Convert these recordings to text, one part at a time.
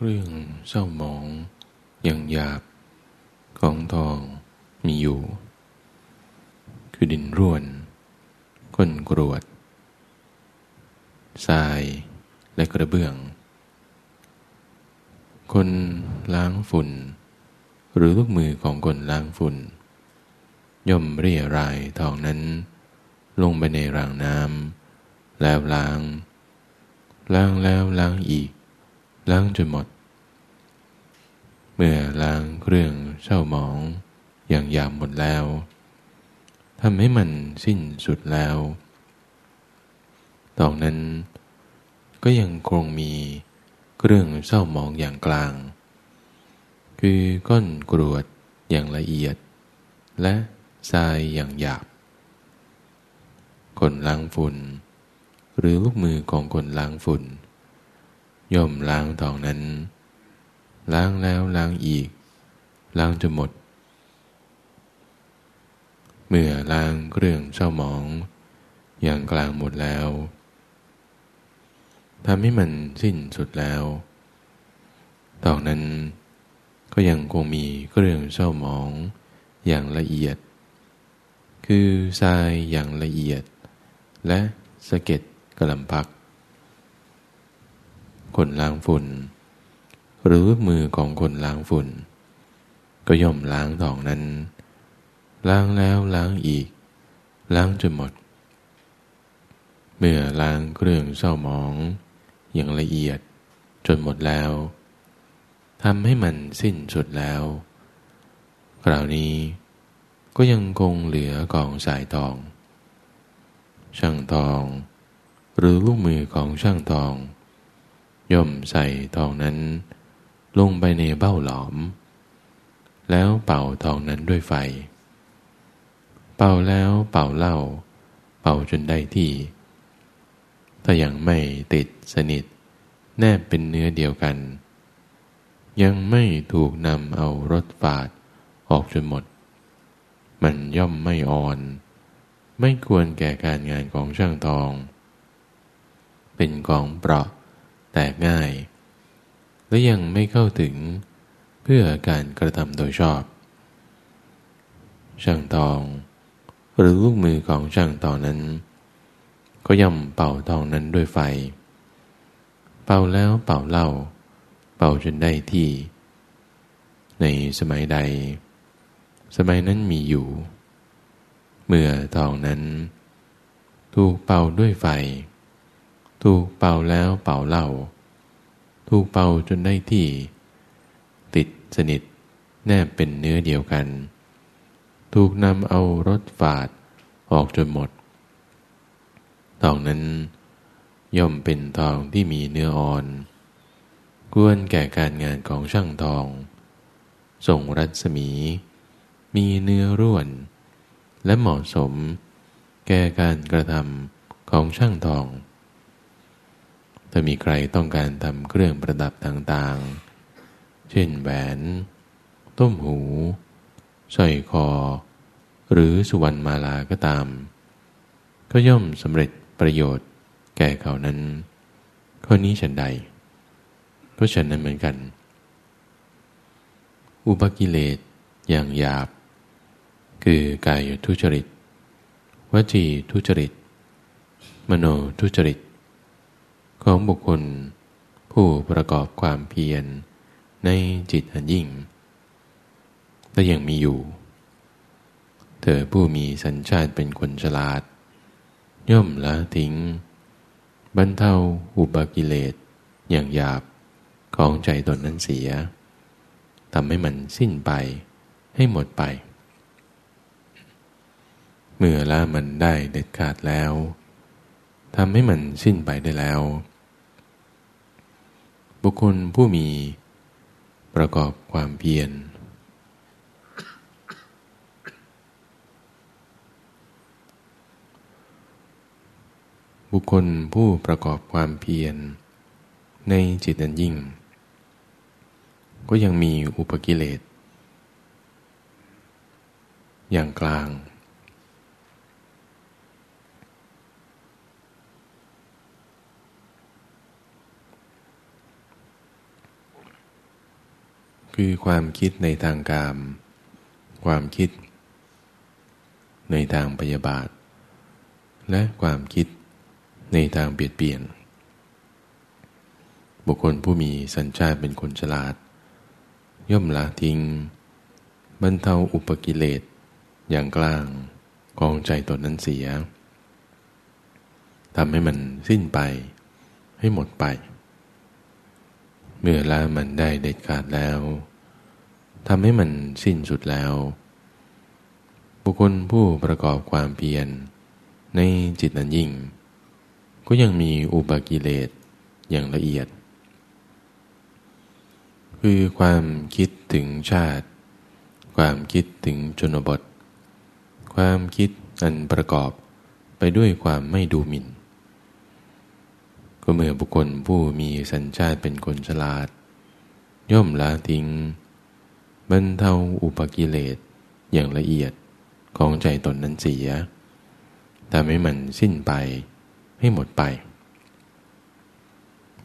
เครื่องเศร้าหมองอย่างหยาบของทองมีอยู่ คือดินร่วนก้นกรวดทรายและกระเบื้อง คนล้างฝุ่น หรือลูกมือของคนล้างฝุ่น ย่อมเรียรายทองนั้น ลงไปในรางน้ำแล้วล้าง ล้างแล้วล้างอีก ล้างจนหมด เมื่อล้างเครื่องเช่าหมองอย่างยามหมดแล้วทำให้มันสิ้นสุดแล้วตอนนั้น ก็ยังคงมีเครื่องเศร้าหมองอย่างกลาง คือก้อนกรวดอย่างละเอียด และทรายอย่างหยาบคนล้างฝุ่น หรือลูกมือของคนล้างฝุ่น ย่อมล้างทองนั้น ล้างแล้วล้างอีก ล้างจนหมด เมื่อล้างเครื่องเศร้าหมอง อย่างกลางหมดแล้วทำให้มันสิ้นสุดแล้วตอนนั้นก็ยังคงมีเครื่องเศร้าหมองอย่างละเอียด คือทรายอย่างละเอียด และสะเก็ดกระลำพัก คนล้างฝุ่น หรือมือของคนล้างฝุ่น ก็ย่อมล้างทองนั้น ล้างแล้วล้างอีก ล้างจนหมด เมื่อล้างเครื่องเศร้าหมอง อย่างละเอียดจนหมดแล้วทำให้มันสิ้นสุดแล้ว คราวนี้ก็ยังคงเหลือกองสายทอง ช่างทอง หรือลูกมือของช่างทอง ย่อมใส่ทองนั้น ลงไปในเบ้าหลอม แล้วเป่าทองนั้นด้วยไฟ เป่าแล้วเป่าเล่า เป่าจนได้ที่ ถ้ายังไม่ติดสนิท แนบเป็นเนื้อเดียวกัน ยังไม่ถูกนำเอารถฝาดออกจนหมด มันย่อมไม่อ่อน ไม่ควรแก่การงานของช่างทอง เป็นของเปราะ ตกง่าย และยังไม่เข้าถึงเพื่อการกระทำโดยชอบ ช่างทอง หรือลูกมือของช่างทองนั้น ก็ย่อมเป่าทองนั้นด้วยไฟ เป่าแล้วเป่าเล่า เป่าจนได้ที่ ในสมัยใด สมัยนั้นมีอยู่ เมื่อทองนั้น ถูกเป่าด้วยไฟ ถูกเป่าแล้วเป่าเล่า ถูกเป่าจนได้ที่ ติดสนิทแนบเป็นเนื้อเดียวกัน ถูกนำเอารถฝาดออกจนหมด ทองนั้น ย่อมเป็นทองที่มีเนื้ออ่อนควรแก่การงานของช่างทอง ส่งรัศมี มีเนื้อร่วน และเหมาะสม แก่การกระทำของช่างทอง ถ้ามีใครต้องการทำเครื่องประดับต่างๆ เช่นแหวน ต้มหูสร้อยคอ หรือสุวรรณมาลาก็ตาม ก็ย่อมสำเร็จประโยชน์แก่เขานั้น ข้อนี้ฉันใด ก็ฉันนั้นเหมือนกัน อุปกิเลสอย่างหยาบ คือกายทุจริต วจีทุจริต มโนทุจริต ของบุคคล ผู้ประกอบความเพียรในจิตอันยิ่งแต่ยังมีอยู่ เธอผู้มีสัญชาติเป็นคนฉลาด ย่อมละทิ้งบรรเทาอุบกิเลสอย่างหยาบของใจตนนั้นเสียทำให้มันสิ้นไปให้หมดไป เมื่อละมันได้เด็ดขาดแล้วทำให้มันสิ้นไปได้แล้ว บุคคลผู้มี ประกอบความเพียรบุคคลผู้ประกอบความเพียร ในจิตอันยิ่ง ก็ยังมีอุปกิเลส อย่างกลาง คือความคิดในทางการความคิด ในทางพยาบาท และความคิดในทางเบียดเบียน บุคคลผู้มีสัญชาติเป็นคนฉลาด ย่อมละทิ้งบรรเทาอุปกิเลสอย่างกลางกองใจตนนั้นเสียทำให้มันสิ้นไป ให้หมดไป เมื่อละมันได้เด็ดขาดแล้ว ทำให้มันสิ้นสุดแล้ว บุคคลผู้ประกอบความเพียรในจิตนั้นยิ่ง ก็ยังมีอุปกิเลสอย่างละเอียด คือความคิดถึงชาติ ความคิดถึงชนบท ความคิดอันประกอบไปด้วยความไม่ดูหมิน่น ก็เมื่อบุคคลผู้มีสัญชาติเป็นคนฉลาด ย่อมละทิ้ง บรรเทาอุปกิเลสอย่างละเอียดของใจตนนั้นเสียทำให้มันสิ้นไปให้หมดไป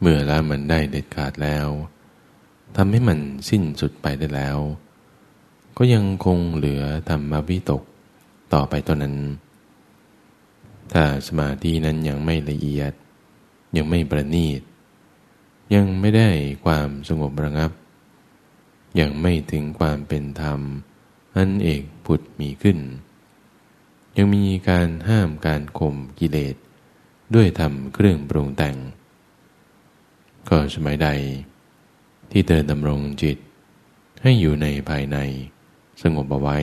เมื่อละมันได้เด็ดขาดแล้วทำให้มันสิ้นสุดไปได้แล้ว ก็ยังคงเหลือธรรมวิตกต่อไปตอนนั้น ถ้าสมาธินั้นยังไม่ละเอียด ยังไม่ประณีต ยังไม่ได้ความสงบระงับ ยังไม่ถึงความเป็นธรรม อันเอกผุดมีขึ้น ยังมีการห้ามการข่มกิเลส ด้วยธรรมเครื่องปรุงแต่ง ก็สมัยใด ที่เธอดำรงจิต ให้อยู่ในภายใน สงบเอาไว้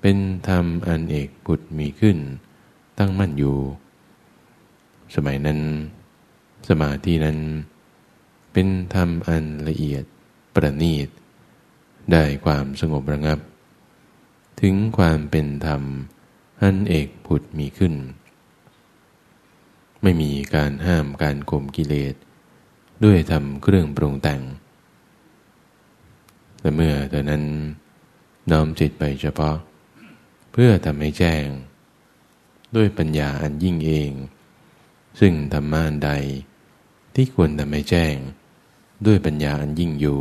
เป็นธรรมอันเอกผุดมีขึ้น ตั้งมั่นอยู่ สมัยนั้น สมาธินั้น เป็นธรรมอันละเอียด ประณีต ได้ความสงบระงับ ถึงความเป็นธรรมอันเอกผุดมีขึ้น ไม่มีการห้ามการข่มกิเลส ด้วยทำเครื่องปรุงแต่ง แต่เมื่อแต่นั้นน้อมจิตไปเฉพาะ เพื่อทำให้แจ้ง ด้วยปัญญาอันยิ่งเอง ซึ่งธรรมะอันใดที่ควรทำให้แจ้ง ด้วยปัญญาอันยิ่งอยู่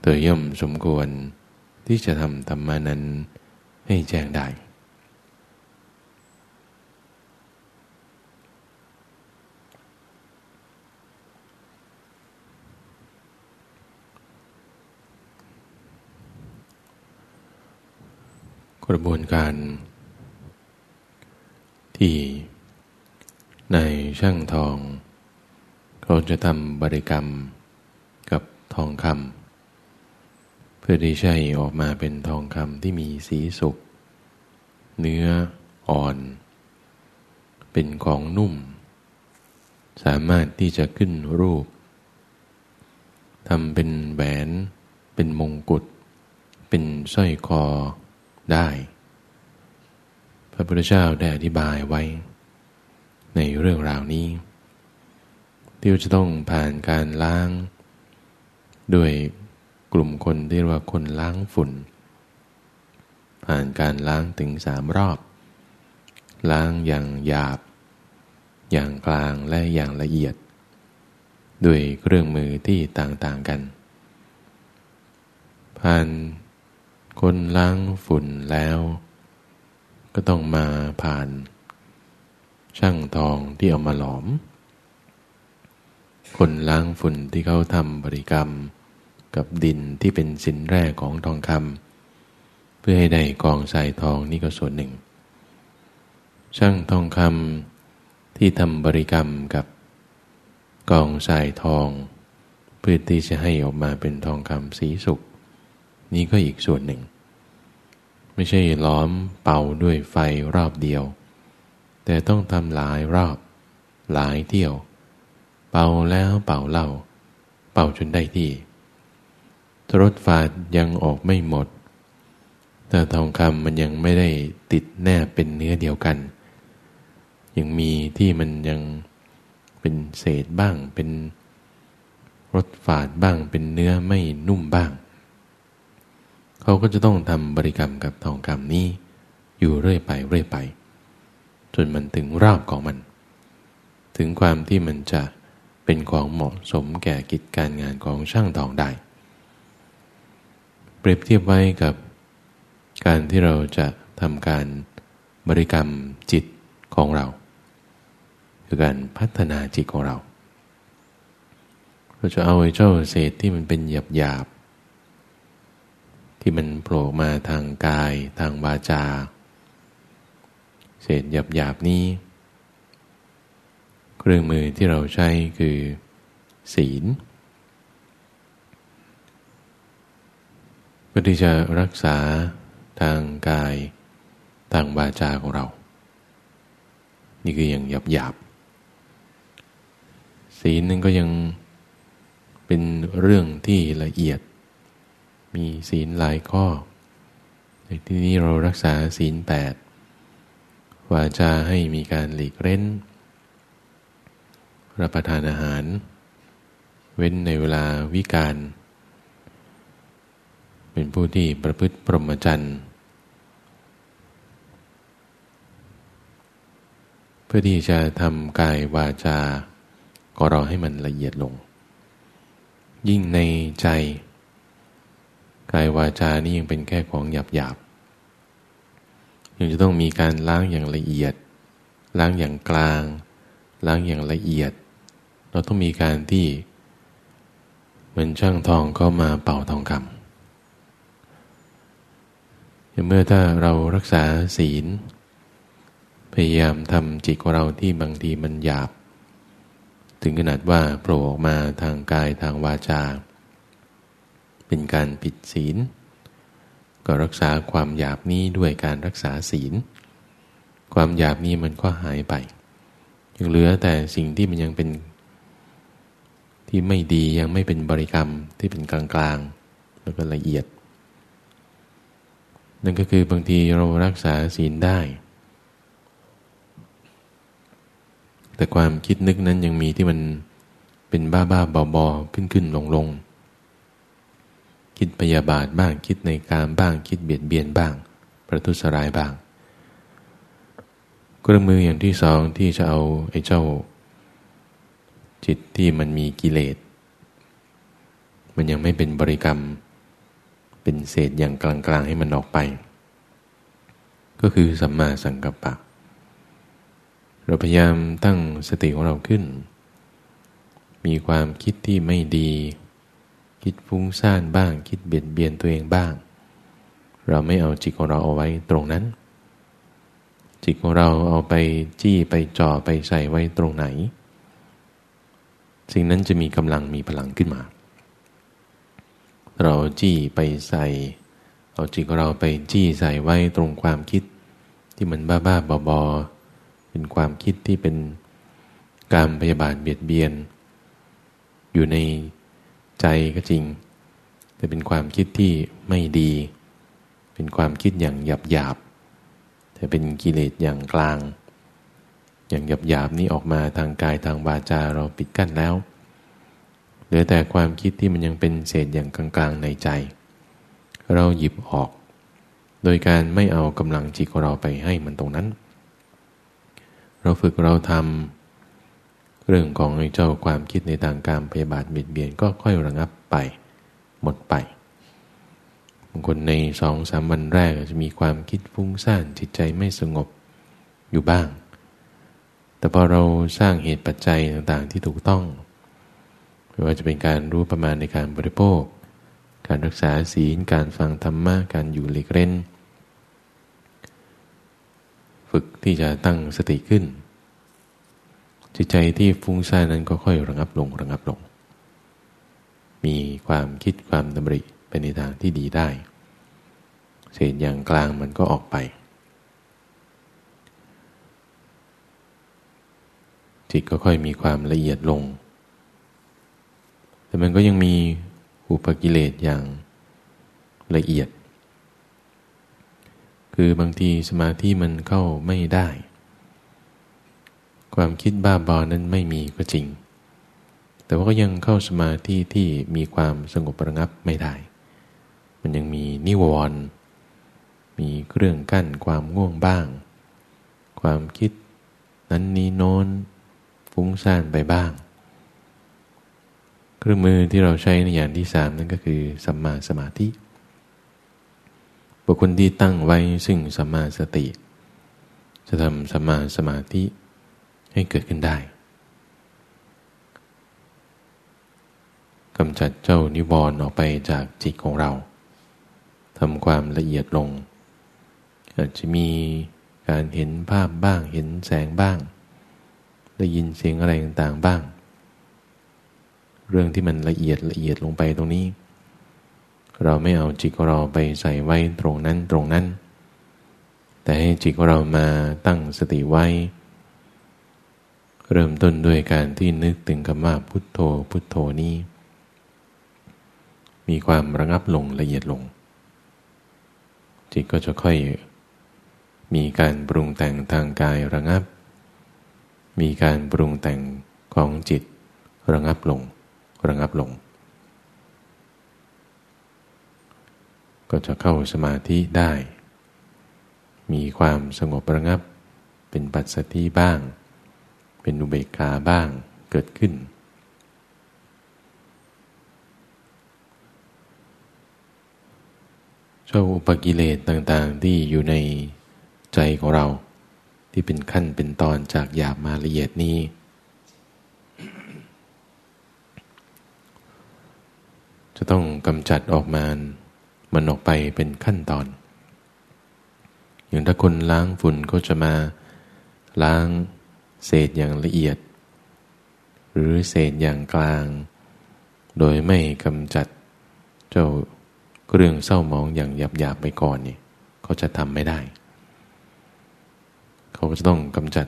เธอย่อมสมควรที่จะทำธรรมานั้นให้แจ้งได้ กระบวนการ ที่ในช่างทอง เราจะทำบริกรรมกับทองคำเพื่อที่ใช้ออกมาเป็นทองคำที่มีสีสุกเนื้ออ่อน เป็นของนุ่ม สามารถที่จะขึ้นรูปทำเป็นแหวน เป็นมงกุฎ เป็นสร้อยคอได้ พระพุทธเจ้าได้อธิบายไว้ ในเรื่องราวนี้ ที่จะต้องผ่านการล้าง ด้วยกลุ่มคนที่เรียกว่าคนล้างฝุ่น ผ่านการล้างถึงสามรอบ ล้างอย่างหยาบ อย่างกลางและอย่างละเอียด ด้วยเครื่องมือที่ต่างๆกัน ผ่านคนล้างฝุ่นแล้ว ก็ต้องมาผ่าน ช่างทองที่เอามาหลอม คนล้างฝุ่นที่เขาทำบริกรรม กับดินที่เป็นสินแร่ของทองคำเพื่อให้ได้กองทรายทองนี่ก็ส่วนหนึ่ง ช่างทองคำที่ทำบริกรรมกับกองทรายทอง เพื่อที่จะให้ออกมาเป็นทองคำสีสุกนี่ก็อีกส่วนหนึ่ง ไม่ใช่ล้อมเป่าด้วยไฟรอบเดียว แต่ต้องทำหลายรอบหลายเที่ยว เป่าแล้วเป่าเล่า เป่าจนได้ที่รถฝาดยังออกไม่หมด แต่ทองคำมันยังไม่ได้ติดแนบเป็นเนื้อเดียวกัน ยังมีที่มันยังเป็นเศษบ้างเป็นรถฝาดบ้างเป็นเนื้อไม่นุ่มบ้าง เขาก็จะต้องทำบริกรรมกับทองคำนี้ อยู่เรื่อยไปเรื่อยไป จนมันถึงรอบของมัน ถึงความที่มันจะ เป็นของเหมาะสมแก่กิจการงานของช่างทองได้ เปรียบเทียบไว้กับ การที่เราจะทำการบริกรรมจิตของเรา คือการพัฒนาจิตของเรา เราจะเอาไอ้เจ้าเศษที่มันเป็นหยาบหยาบที่มันโผล่มาทางกายทางวาจา เศษหยาบหยาบนี้ รื่องมือที่เราใช้คือ ศีลเพื่อที่จะรักษาทางกายทางวาจาของเรา นี่คืออย่างหยาบหยาบศีลนึงก็ยังเป็นเรื่องที่ละเอียด มีศีลหลายข้อ ในที่นี้เรารักษาศีลแปดวาจาให้มีการหลีกเล่น รับประทานอาหาร เว้นในเวลาวิการ เป็นผู้ที่ประพฤติปรมจรรย์เพื่อที่จะทำกายวาจาก็รอให้มันละเอียดลง ยิ่งในใจ กายวาจานี่ยังเป็นแค่ของหยาบหยาบยังจะต้องมีการล้างอย่างละเอียด ล้างอย่างกลาง ล้างอย่างละเอียด เราต้องมีการที่เหมือนช่างทองก็มาเป่าทองคำเมื่อถ้าเรารักษาศีล พยายามทำจิตของเราที่บางทีมันหยาบ ถึงขนาดว่าโผล่ออกมาทางกายทางวาจา เป็นการผิดศีล ก็รักษาความหยาบนี้ด้วยการรักษาศีล ความหยาบนี้มันก็หายไปยังเหลือแต่สิ่งที่มันยังเป็น ที่ไม่ดียังไม่เป็นบริกรรมที่เป็นกลางๆแล้วก็ละเอียด นั่นก็คือบางทีเรารักษาศีลได้ แต่ความคิดนึกนั้นยังมีที่มันเป็นบ้าบ้าบอบอขึ้นขึ้นลงลงคิดพยาบาทบ้างคิดในการบ้างคิดเบียดเบียนบ้าง ประทุษร้ายบ้างเครื่องมืออย่างที่สองที่จะเอาไอ้เจ้า จิตที่มันมีกิเลส มันยังไม่เป็นบริกรรม เป็นเศษอย่างกลางๆให้มันออกไป ก็คือสัมมาสังกัปปะ เราพยายามตั้งสติของเราขึ้น มีความคิดที่ไม่ดี คิดฟุ้งซ่านบ้าง คิดเบียดเบียนตัวเองบ้าง เราไม่เอาจิตของเราเอาไว้ตรงนั้นจิตของเราเอาไปจี้ไปจ่อไปใส่ไว้ตรงไหน สิ่งนั้นจะมีกำลังมีพลังขึ้นมา เราจี้ไปใส่เอาจิตของเราไปจี้ใส่ไว้ตรงความคิดที่มันบ้าบ้าบอบอเป็นความคิดที่เป็นการพยาบาทเบียดเบียน อยู่ในใจก็จริง แต่เป็นความคิดที่ไม่ดี เป็นความคิดอย่างหยาบหยาบแต่เป็นกิเลสอย่างกลาง อย่างหยาบหยาบนี้ออกมาทางกายทางวาจาเราปิดกั้นแล้ว เหลือแต่ความคิดที่มันยังเป็นเศษอย่างกลางๆในใจ เราหยิบออก โดยการไม่เอากำลังจิตของเราไปให้มันตรงนั้น เราฝึกเราทำเรื่องของไอ้เจ้าความคิดในทางการพยาบาทเบียดเบียนก็ค่อยระงับไป หมดไปบางคนในสองสามวันแรกจะมีความคิดฟุ้งซ่านจิตใจไม่สงบอยู่บ้าง แต่พอเราสร้างเหตุปัจจัยต่างๆที่ถูกต้อง ไม่ว่าจะเป็นการรู้ประมาณในการบริโภค การรักษาศีล การฟังธรรมะ การอยู่หลีกเล่น ฝึกที่จะตั้งสติขึ้น จิตใจที่ฟุ้งซ่านนั้นก็ค่อยระงับลงระงับลง มีความคิดความดำริไปในทางที่ดีได้ เศษอย่างกลางมันก็ออกไป จิตก็ค่อยมีความละเอียดลง แต่มันก็ยังมีอุปกิเลสอย่างละเอียด คือบางทีสมาธิมันเข้าไม่ได้ ความคิดบ้าบอนั้นไม่มีก็จริง แต่ว่าก็ยังเข้าสมาธิที่มีความสงบระงับไม่ได้ มันยังมีนิวรณ์มีเครื่องกั้นความง่วงบ้าง ความคิดนั้นนี้โน้น ฟุ้งซ่านไปบ้าง เครื่องมือที่เราใช้ในอย่างที่สามนั่นก็คือสัมมาสมาธิ บุคคลที่ตั้งไว้ซึ่งสัมมาสติ จะทำสัมมาสมาธิให้เกิดขึ้นได้กำจัดเจ้านิวรณ์ออกไปจากจิตของเราทำความละเอียดลง อาจจะมีการเห็นภาพบ้างเห็นแสงบ้าง ได้ยินเสียงอะไรต่างๆบ้าง เรื่องที่มันละเอียดละเอียดลงไปตรงนี้ เราไม่เอาจิตของเราไปใส่ไว้ตรงนั้นตรงนั้น แต่ให้จิตของเรามาตั้งสติไว้ เริ่มต้นด้วยการที่นึกถึงคำว่าพุทโธพุทโธนี้ มีความระงับลงละเอียดลง จิตก็จะค่อยมีการปรุงแต่งทางกายระงับ มีการปรุงแต่งของจิตระงับลง ระงับลง ก็จะเข้าสมาธิได้ มีความสงบระงับ เป็นปัจสติบ้าง เป็นอุเบกขาบ้างเกิดขึ้น เจ้าอุปกิเลสต่างๆที่อยู่ในใจของเรา ที่เป็นขั้นเป็นตอนจากหยาบมาละเอียดนี้ จะต้องกำจัดออกมามันออกไปเป็นขั้นตอน อย่างถ้าคนล้างฝุ่นก็จะมาล้างเศษอย่างละเอียด หรือเศษอย่างกลาง โดยไม่กำจัดเจ้าเรื่องเศร้าหมองอย่างหยาบๆไปก่อนนี่เขาจะทำไม่ได้ เขาก็จะต้องกำจัด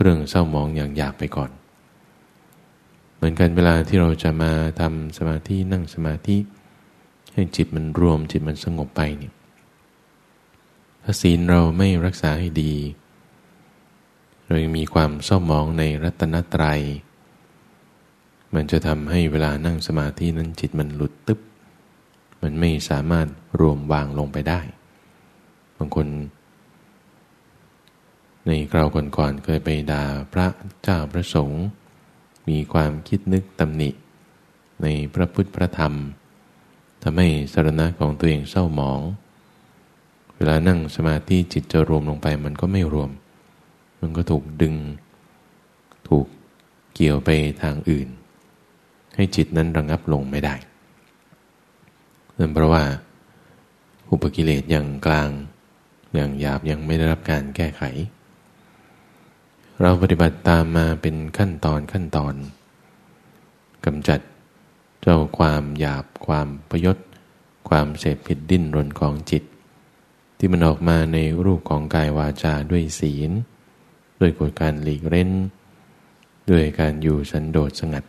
เรื่องเศร้าหมองอย่างหยาบไปก่อน เหมือนกันเวลาที่เราจะมาทำสมาธินั่งสมาธิ ให้จิตมันรวมจิตมันสงบไปเนี่ยถ้าศีลเราไม่รักษาให้ดี เรายังมีความเศร้าหมองในรัตนตรยัย มันจะทำให้เวลานั่งสมาธินั้นจิตมันหลุดตึ๊บมันไม่สามารถรวมวางลงไปได้ บางคน ในคราวก่อนๆเคยไปด่าพระเจ้าพระสงฆ์มีความคิดนึกตำหนิ ในพระพุทธพระธรรมทำให้สารณะของตัวเองเศร้าหมอง เวลานั่งสมาธิจิตจะรวมลงไปมันก็ไม่รวม มันก็ถูกดึง ถูกเกี่ยวไปทางอื่น ให้จิตนั้นระงับลงไม่ได้นั่นเพราะว่า อุปกิเลสอย่างกลาง อย่างหยาบยังไม่ได้รับการแก้ไข เราปฏิบัติตามมาเป็นขั้นตอนขั้นตอนกำจัดเจ้าความหยาบความประยศ ความเสพผิดดิ้นรนของจิต ที่มันออกมาในรูปของกายวาจาด้วยศีล ด้วยกฎการหลีกเล่นด้วยการอยู่สันโดษสงัด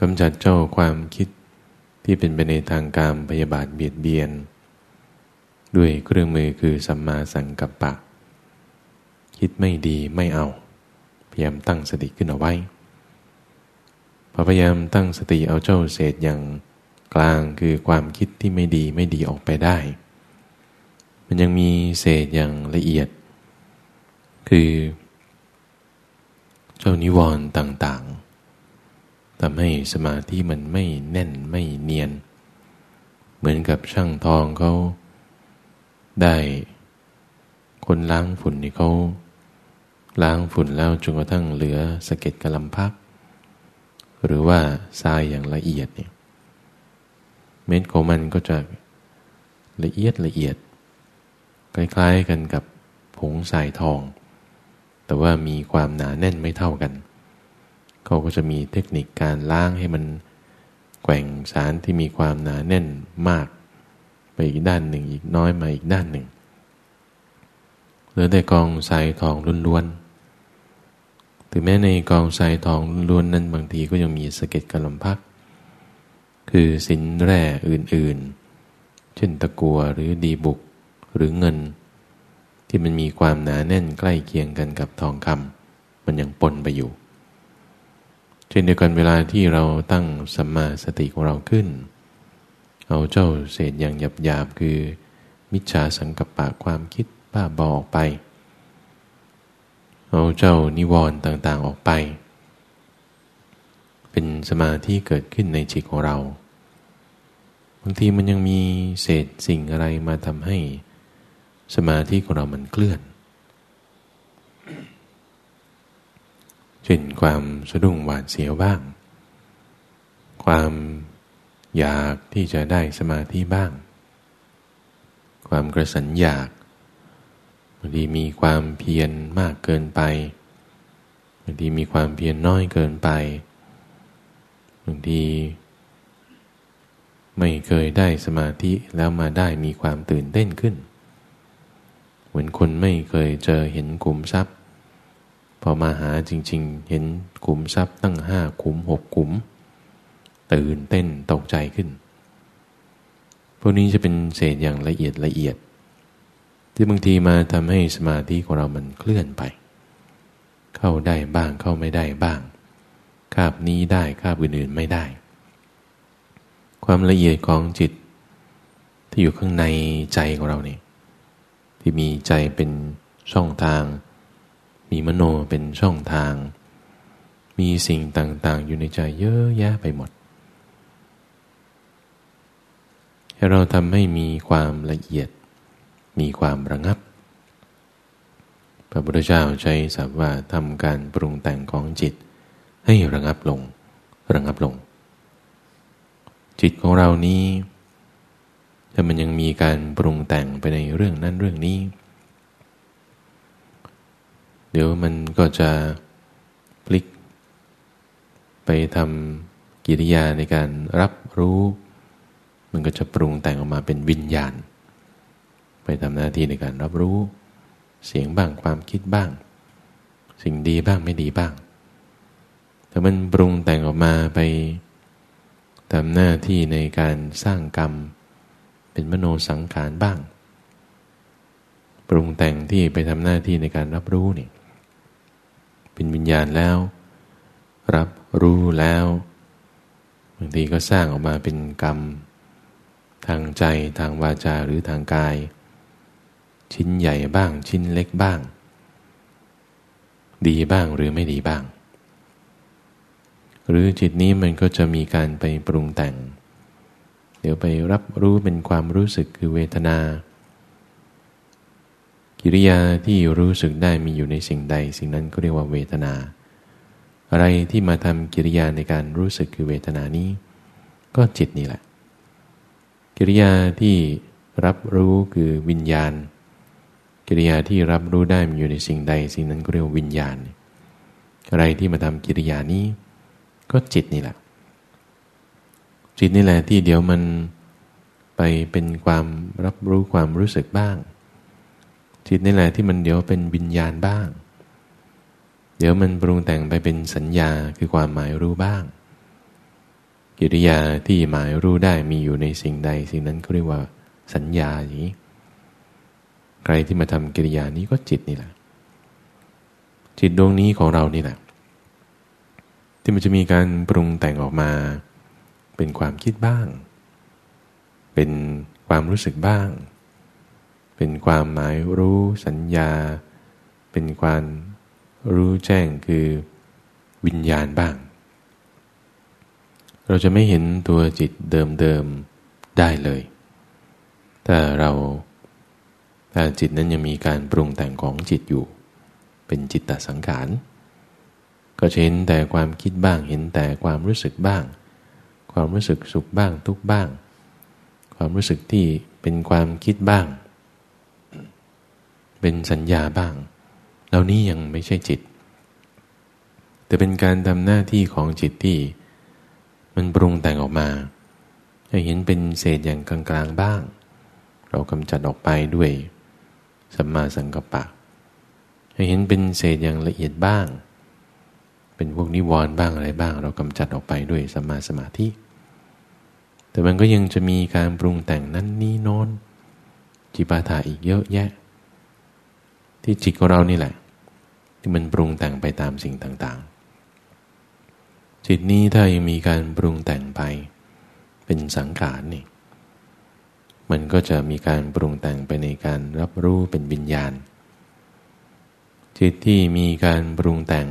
กำจัดเจ้าความคิดที่เป็นไปในทางการพยาบาทเบียดเบียน ด้วยเครื่องมือคือสัมมาสังกัปปะ คิดไม่ดีไม่เอา พยายามตั้งสติขึ้นเอาไว้พอพยายามตั้งสติเอาเจ้าเศษอย่างกลางคือความคิดที่ไม่ดีไม่ดีออกไปได้ มันยังมีเศษอย่างละเอียด คือ เจ้านิวรณ์ต่างๆทำให้สมาธิมันไม่แน่นไม่เนียน เหมือนกับช่างทองเขาได้ คนล้างฝุ่นนี่เขา ล้างฝุ่นแล้วจนกระทั่งเหลือสะเก็ดกระลำพัก หรือว่าทรายอย่างละเอียดเนี่ยเม็ดของมันก็จะละเอียดละเอียด คล้ายๆกันกับผงทรายทอง แต่ว่ามีความหนาแน่นไม่เท่ากัน เขาก็จะมีเทคนิคการล้างให้มันแกว่งสารที่มีความหนาแน่นมาก ไปอีกด้านหนึ่งอีกน้อยมาอีกด้านหนึ่งเหลือแต่กองทรายทองล้วนๆ ถึงแม้ในกองทรายทองล้วนนั้นบางทีก็ยังมีสะเก็ดกระลำพัก คือสินแร่อื่นๆ เช่นตะกัวหรือดีบุกหรือเงิน ที่มันมีความหนาแน่นใกล้เคียงกันกับทองคำมันยังปนไปอยู่ เช่นเดียวกันเวลาที่เราตั้งสัมมาสติของเราขึ้น เอาเจ้าเศษอย่างหยาบๆคือมิจฉาสังกัปปะความคิดบ้าบอออกไป เอาเจ้านิวรณ์ต่างๆออกไป เป็นสมาธิเกิดขึ้นในจิตของเรา บางทีมันยังมีเศษสิ่งอะไรมาทำให้ สมาธิของเรามันเคลื่อน เช่นความสะดุ้งหวาดเสียวบ้าง ความอยากที่จะได้สมาธิบ้าง ความกระสันอยากางทีมีความเพียรมากเกินไปบางทีมีความเพียรน้อยเกินไปบางทีไม่เคยได้สมาธิแล้วมาได้มีความตื่นเต้นขึ้น เหมือนคนไม่เคยเจอเห็นกลุ่มทรัพย์ พอมาหาจริง ๆ เห็นกลุ่มทรัพย์ตั้งห้าขุมหกขุม ตื่นเต้นตกใจขึ้น พวกนี้จะเป็นเศษอย่างละเอียดละเอียด ที่บางทีมาทำให้สมาธิของเรามันเคลื่อนไป เข้าได้บ้างเข้าไม่ได้บ้าง คาบนี้ได้คาบอื่นๆไม่ได้ ความละเอียดของจิต ที่อยู่ข้างในใจของเราเนี่ยที่มีใจเป็นช่องทาง มีมโนเป็นช่องทาง มีสิ่งต่างๆ อยู่ในใจเยอะแยะไปหมดให้เราทำให้มีความละเอียด มีความระงับ พระพุทธเจ้าใช้ศัพท์ว่าทำการปรุงแต่งของจิต ให้ระงับลง ระงับลง จิตของเรานี้ ถ้ามันยังมีการปรุงแต่งไปในเรื่องนั้นเรื่องนี้ เดี๋ยวมันก็จะพลิก ไปทำกิริยาในการรับรู้ มันก็จะปรุงแต่งออกมาเป็นวิญญาณ ไปทำหน้าที่ในการรับรู้ เสียงบ้างความคิดบ้าง สิ่งดีบ้างไม่ดีบ้าง แต่มันปรุงแต่งออกมาไปทำหน้าที่ในการสร้างกรรม เป็นมโนสังขารบ้าง ปรุงแต่งที่ไปทำหน้าที่ในการรับรู้นี่เป็นวิญญาณแล้ว รับรู้แล้วบางทีก็สร้างออกมาเป็นกรรม ทางใจทางวาจาหรือทางกาย ชิ้นใหญ่บ้าง ชิ้นเล็กบ้าง ดีบ้างหรือไม่ดีบ้าง หรือจิตนี้มันก็จะมีการไปปรุงแต่ง เดี๋ยวไปรับรู้เป็นความรู้สึกคือเวทนา กิริยาที่รู้สึกได้มีอยู่ในสิ่งใด สิ่งนั้นก็เรียกว่าเวทนา อะไรที่มาทำกิริยาในการรู้สึกคือเวทนานี้ ก็จิตนี่แหละ กิริยาที่รับรู้คือวิญญาณ กิริยาที่รับรู้ได้มีอยู่ในสิ่งใด สิ่งนั้นก็เรียกวิญญาณ อะไรที่มาทำกิริยานี้ ก็จิตนี่แหละ จิตนี่แหละที่เดี๋ยวมันไปเป็นความรับรู้ความรู้สึกบ้าง จิตนี่แหละที่มันเดี๋ยวเป็นวิญญาณบ้าง เดี๋ยวมันปรุงแต่งไปเป็นสัญญาคือความหมายรู้บ้าง กิริยาที่หมายรู้ได้มีอยู่ในสิ่งใด สิ่งนั้นก็เรียกว่าสัญญาอย่างนี้ ใครที่มาทำกิริยานี้ก็จิตนี่แหละ จิตดวงนี้ของเรานี่แหละ ที่มันจะมีการปรุงแต่งออกมา เป็นความคิดบ้าง เป็นความรู้สึกบ้าง เป็นความหมายรู้สัญญา เป็นความรู้แจ้งคือวิญญาณบ้าง เราจะไม่เห็นตัวจิตเดิมๆได้เลย แต่เรา ถ้าจิตนั้นยังมีการปรุงแต่งของจิตอยู่ เป็นจิตตสังขาร ก็เห็นแต่ความคิดบ้าง เห็นแต่ความรู้สึกบ้าง ความรู้สึกสุขบ้างทุกบ้าง ความรู้สึกที่เป็นความคิดบ้าง เป็นสัญญาบ้าง เหล่านี้ยังไม่ใช่จิต แต่เป็นการทำหน้าที่ของจิตที่ มันปรุงแต่งออกมาให้เห็นเป็นเศษอย่างกลางๆบ้าง เรากำจัดออกไปด้วย สัมมาสังกัปปะให้เห็นเป็นเศษอย่างละเอียดบ้าง เป็นพวกนิวรณ์บ้างอะไรบ้าง เรากำจัดออกไปด้วยสัมาสมาธิ แต่มันก็ยังจะมีการปรุงแต่งนั้นนี้นอนจิปาถาอีกเยอะแยะ ที่จิตของเรานี่แหละ ที่มันปรุงแต่งไปตามสิ่งต่างๆ จิตนี้ถ้ายังมีการปรุงแต่งไป เป็นสังขารนี่ มันก็จะมีการปรุงแต่งไปในการรับรู้เป็นวิญญาณ จิตที่มีการปรุงแต่ง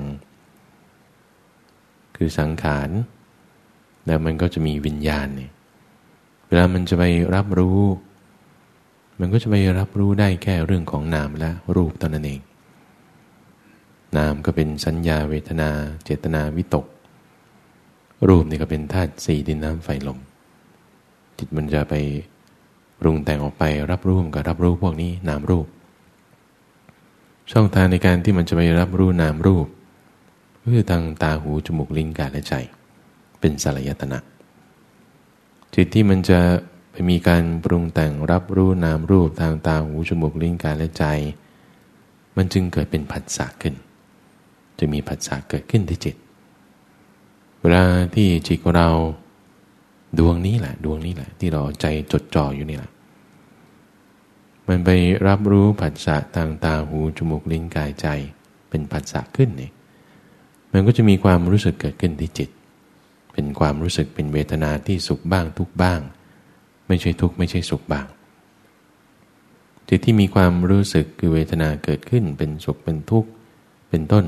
คือสังขาร แล้วมันก็จะมีวิญญาณเนี่ยเวลามันจะไปรับรู้ มันก็จะไปรับรู้ได้แค่เรื่องของนามและรูปตอนนั้นเอง นามก็เป็นสัญญาเวทนา เจตนาวิตก รูปนี่ก็เป็นธาตุสี่ดินน้ำไฟลมจิตมันจะไป รุงแต่งออกไปรับรู้กับรับรู้พวกนี้นามรูป ช่องทางในการที่มันจะไปรับรู้นามรูปคือทางตาหูจมูกลิ้นกายและใจ เป็นสลายตนะจิตที่มันจะไปมีการปรุงแต่งรับรู้นามรูปทางตาหูจมูกลิ้นกายและใจ มันจึงเกิดเป็นผัสสะขึ้น จะมีผัสสะเกิดขึ้นที่จิต เวลาที่จิตของเราดวงนี้แหละ ดวงนี้แหละ ที่เราใจจดจ่ออยู่นี่แหละ มันไปรับรู้ผัสสะทางตาหูจมูกลิ้นกายใจ เป็นผัสสะขึ้นนี่มันก็จะมีความรู้สึกเกิดขึ้นที่จิต เป็นความรู้สึกเป็นเวทนาที่สุขบ้างทุกบ้าง ไม่ใช่ทุกไม่ใช่สุขบ้าง จิตที่มีความรู้สึกคือเวทนาเกิดขึ้นเป็นสุขเป็นทุกข์เป็นต้น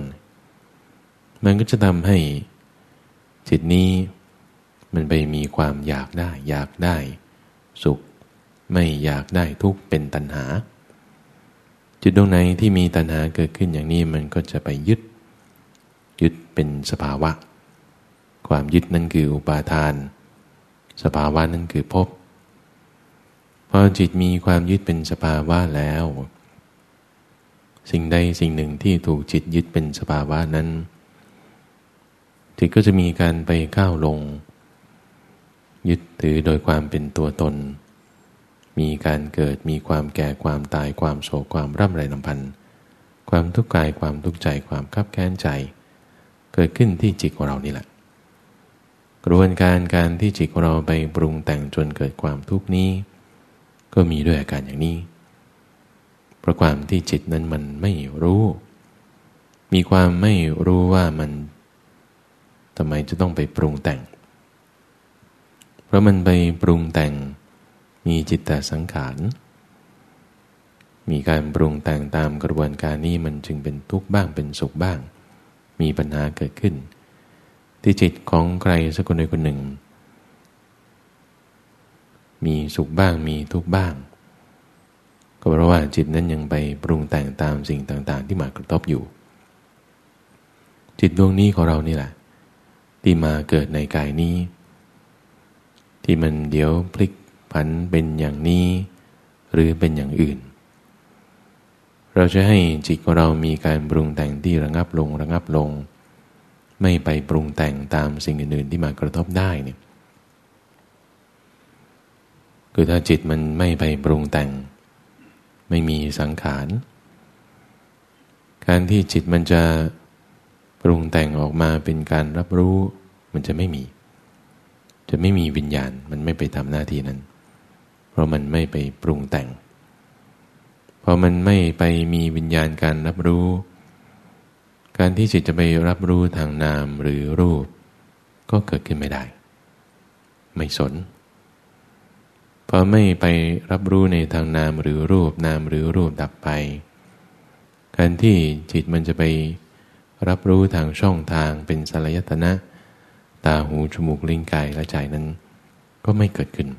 มันก็จะทำให้จิตนี้มันไปมีความอยากได้ อยากได้ สุข ไม่อยากได้ทุกเป็นตัณหาจิตตรงไหนที่มีตัณหาเกิดขึ้นอย่างนี้มันก็จะไปยึด ยึดเป็นสภาวะ ความยึดนั่นคืออุปาทาน สภาวะนั่นคือภพพอจิตมีความยึดเป็นสภาวะแล้ว สิ่งใดสิ่งหนึ่งที่ถูกจิตยึดเป็นสภาวะนั้น จิตก็จะมีการไปก้าวลง ยึดถือโดยความเป็นตัวตน มีการเกิดมีความแก่ความตายความโศกความร่ำไรลำพันธ์ความทุกข์กายความทุกข์ใจความคับแค้นใจ เกิดขึ้นที่จิตของเรานี่แหละ กระบวนการการที่จิตของเราไปปรุงแต่งจนเกิดความทุกข์นี้ ก็มีด้วยอาการอย่างนี้เพราะความที่จิตนั้นมันไม่รู้ มีความไม่รู้ว่ามันทำไมจะต้องไปปรุงแต่ง เพราะมันไปปรุงแต่ง มีจิตแต่สังขาร มีการปรุงแต่งตามกระบวนการนี้มันจึงเป็นทุกข์บ้างเป็นสุขบ้าง มีปัญหาเกิดขึ้น ที่จิตของใครสักคนใดคนหนึ่ง มีสุขบ้างมีทุกข์บ้าง ก็เพราะว่าจิตนั้นยังไปปรุงแต่งตามสิ่งต่าง ๆ ที่มากระทบอยู่ จิตดวงนี้ของเรานี่แหละ ที่มาเกิดในกายนี้ ที่มันเดี๋ยวพลิก ผันเป็นอย่างนี้ หรือเป็นอย่างอื่น เราจะให้จิตของเรามีการปรุงแต่งที่ระงับลงระงับลง ไม่ไปปรุงแต่งตามสิ่งอื่นๆที่มากระทบได้เนี่ยคือถ้าจิตมันไม่ไปปรุงแต่ง ไม่มีสังขาร การที่จิตมันจะปรุงแต่งออกมาเป็นการรับรู้ มันจะไม่มี จะไม่มีวิญญาณมันไม่ไปทำหน้าที่นั้น เพราะมันไม่ไปปรุงแต่ง พอมันไม่ไปมีวิญญาณการรับรู้ การที่จิตจะไปรับรู้ทางนามหรือรูป ก็เกิดขึ้นไม่ได้ ไม่สน พอไม่ไปรับรู้ในทางนามหรือรูปนามหรือรูปดับไป การที่จิตมันจะไปรับรู้ทางช่องทางเป็นสลายตนะ ตาหูจมูกลิ้นกายและใจนั้น ก็ไม่เกิดขึ้น